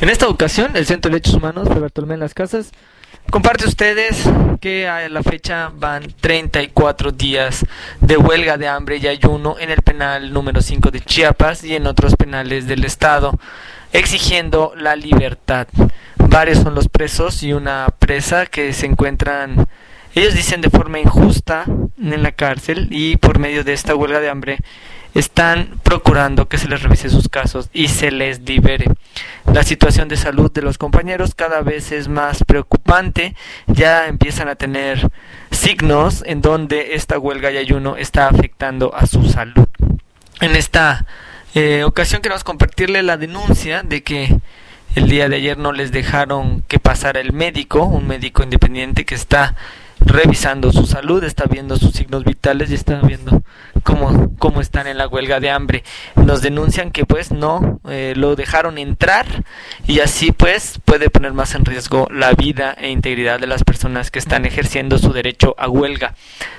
En esta ocasión, el Centro de Derechos Humanos de Bartolomé en las Casas comparte ustedes que a la fecha van 34 días de huelga de hambre y ayuno en el penal número 5 de Chiapas y en otros penales del estado, exigiendo la libertad. Varios son los presos y una presa que se encuentran, ellos dicen de forma injusta en la cárcel y por medio de esta huelga de hambre están procurando que se les revise sus casos y se les libere. La situación de salud de los compañeros cada vez es más preocupante, ya empiezan a tener signos en donde esta huelga y ayuno está afectando a su salud. En esta eh, ocasión queremos compartirle la denuncia de que el día de ayer no les dejaron que pasara el médico, un médico independiente que está revisando su salud, está viendo sus signos vitales y está viendo cómo, cómo están en la huelga de hambre. Nos denuncian que pues no eh, lo dejaron entrar y así pues puede poner más en riesgo la vida e integridad de las personas que están ejerciendo su derecho a huelga.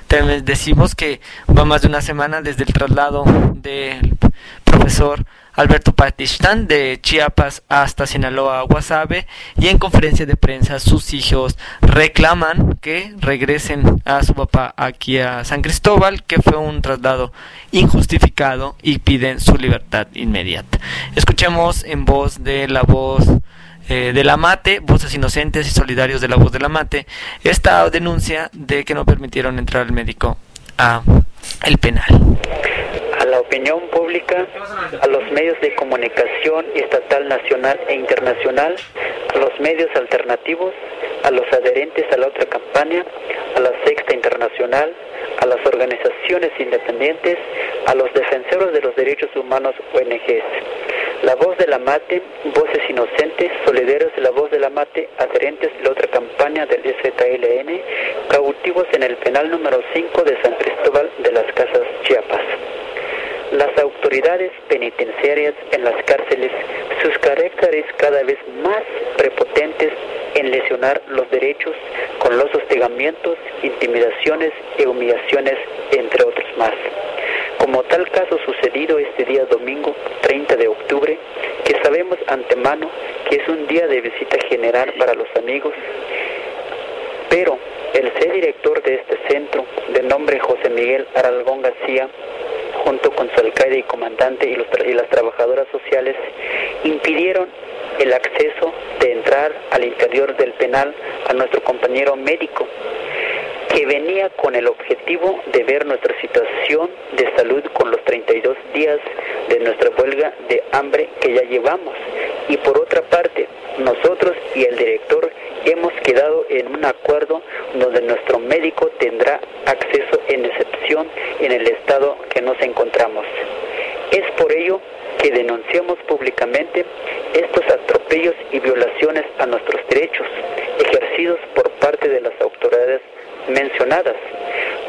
También decimos que va más de una semana desde el traslado del profesor Alberto Patistán de Chiapas hasta Sinaloa, Guasave, y en conferencia de prensa sus hijos reclaman que regresen a su papá aquí a San Cristóbal, que fue un traslado injustificado y piden su libertad inmediata. Escuchemos en voz de la voz eh, de la Mate, Voces Inocentes y Solidarios de la Voz de la Mate, esta denuncia de que no permitieron entrar al médico a el penal la opinión pública, a los medios de comunicación estatal, nacional e internacional, a los medios alternativos, a los adherentes a la otra campaña, a la Sexta Internacional, a las organizaciones independientes, a los defensores de los derechos humanos ONGs. La voz de la mate, voces inocentes, solidarios de la voz de la mate, adherentes de la otra campaña del STLN, cautivos en el penal número 5 de San Cristóbal de. Las penitenciarias en las cárceles, sus caracteres cada vez más prepotentes en lesionar los derechos con los hostigamientos, intimidaciones y humillaciones, entre otros más. Como tal caso sucedido este día domingo 30 de octubre, que sabemos antemano que es un día de visita general para los amigos, pero el ser director de este centro, de nombre José Miguel Aralgón García, junto con su alcalde y comandante y, los y las trabajadoras sociales, impidieron el acceso de entrar al interior del penal a nuestro compañero médico, que venía con el objetivo de ver nuestra situación de salud con los 32 días de nuestra huelga de hambre que ya llevamos. Y por otra parte, nosotros y el director hemos quedado en un acuerdo donde nuestro médico tendrá acceso en excepción en el estado que nos encontramos. Es por ello que denunciamos públicamente estos atropellos y violaciones a nuestros derechos ejercidos por parte de las autoridades mencionadas.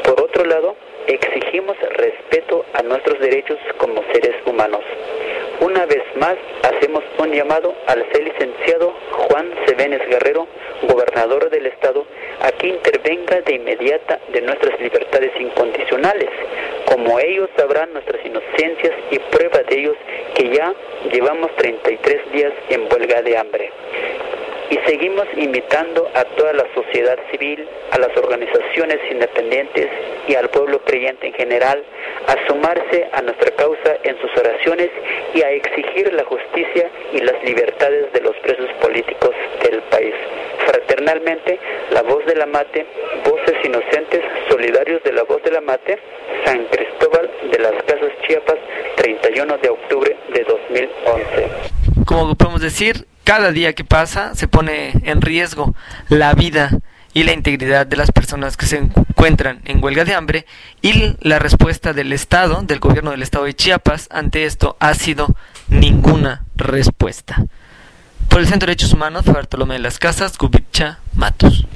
Por otro lado, exigimos respeto a nuestros derechos como seres humanos. Una vez más, hacemos un llamado al ser licenciado Juan Sevenes Guerrero, gobernador del estado, a que intervenga de inmediata de nuestras libertades incondicionales, como ellos sabrán nuestras inocencias y prueba de ellos que ya llevamos 33 días en huelga de hambre y seguimos invitando a toda la sociedad civil, a las organizaciones independientes y al pueblo creyente en general a sumarse a nuestra causa en sus oraciones y a exigir la justicia y las libertades de los presos políticos del país. Fraternalmente, la voz de la mate, voces inocentes, solidarios de la voz de la mate, San Cristóbal de las Casas Chiapas, 31 de octubre de 2011. Como podemos decir, cada día que pasa se pone en riesgo la vida y la integridad de las personas que se encuentran en huelga de hambre y la respuesta del Estado, del gobierno del Estado de Chiapas ante esto ha sido ninguna respuesta. Por el Centro de Derechos Humanos, Bartolomé de las Casas, Gubicha Matos.